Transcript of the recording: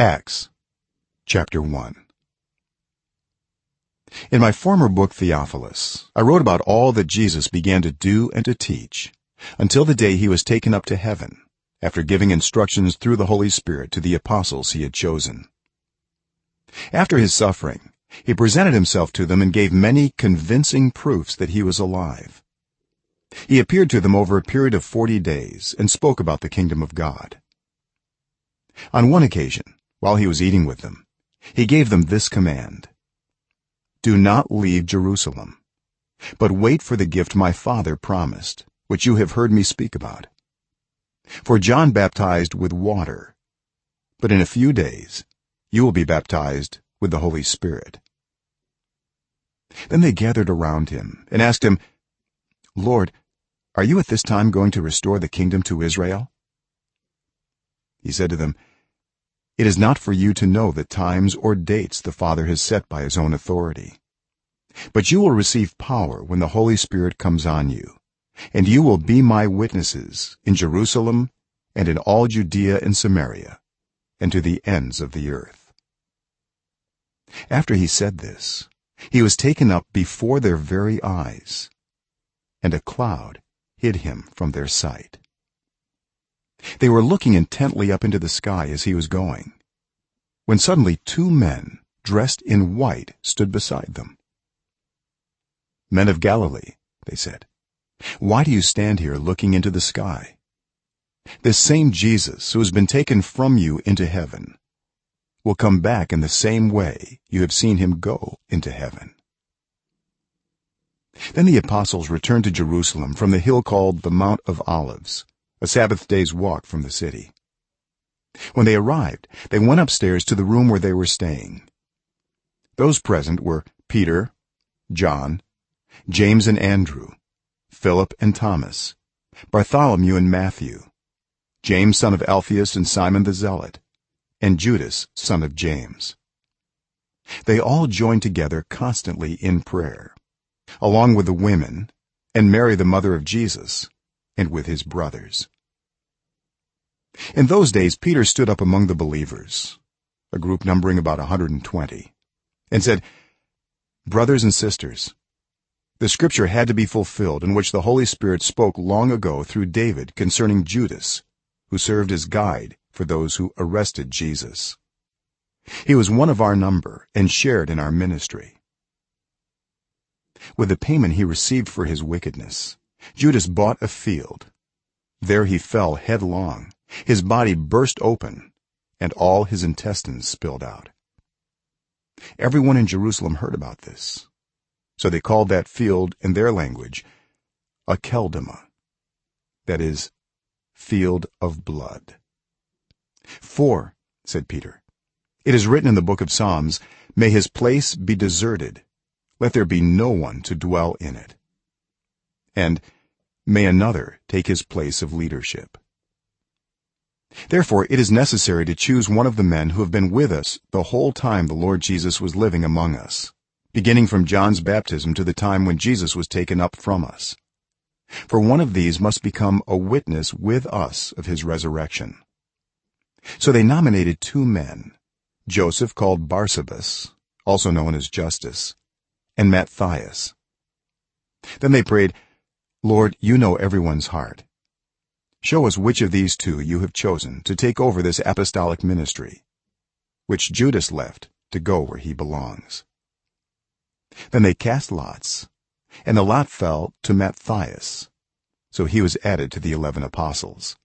acts chapter 1 in my former book theophilus i wrote about all that jesus began to do and to teach until the day he was taken up to heaven after giving instructions through the holy spirit to the apostles he had chosen. After his suffering he presented himself to them and gave many convincing proofs that he was alive. He appeared to them over a period of 40 days and spoke about the kingdom of god. On one occasion while he was eating with them. He gave them this command. Do not leave jerusalem but wait for the gift my father promised which you have heard me speak about. For john baptized with water but in a few days you will be baptized with the holy spirit. Then they gathered around him and asked him lord are you at this time going to restore the kingdom to israel? He said to them it is not for you to know the times or dates the father has set by his own authority. But you will receive power when the holy spirit comes on you and you will be my witnesses in jerusalem and in all judea and samaria and to the ends of the earth. After he said this he was taken up before their very eyes and a cloud hid him from their sight they were looking intently up into the sky as he was going when suddenly two men dressed in white stood beside them. Men of galilee they said why do you stand here looking into the sky? This same jesus who has been taken from you into heaven will come back in the same way you have seen him go into heaven. Then the apostles returned to jerusalem from the hill called the mount of olives a sabbath day's walk from the city. When they arrived they went upstairs to the room where they were staying. Those present were peter john james and andrew philip and thomas bartholomew and matthew james son of alphaeus and simon the zealot and judas son of james. They all joined together constantly in prayer along with the women and mary the mother of jesus and with his brothers in those days peter stood up among the believers a group numbering about 120 and said brothers and sisters the scripture had to be fulfilled in which the holy spirit spoke long ago through david concerning judas who served as guide for those who arrested jesus. He was one of our number and shared in our ministry. With the payment he received for his wickedness judas bought a field. There he fell headlong his body burst open and all his intestines spilled out. Everyone in jerusalem heard about this. So they called that field in their language akeldama that is field of blood. For said peter it is written in the book of psalms may his place be deserted. Let there be no one to dwell in it. And may another take his place of leadership therefore it is necessary to choose one of the men who have been with us the whole time the lord jesus was living among us beginning from john's baptism to the time when jesus was taken up from us. For one of these must become a witness with us of his resurrection. So they nominated two men joseph called barsabbas also known as justus and matthias. Then they prayed lord you know everyone's heart show us which of these two you have chosen to take over this apostolic ministry. Which judas left to go where he belongs. Then they cast lots and the lot fell to matthias. So he was added to the 11 apostles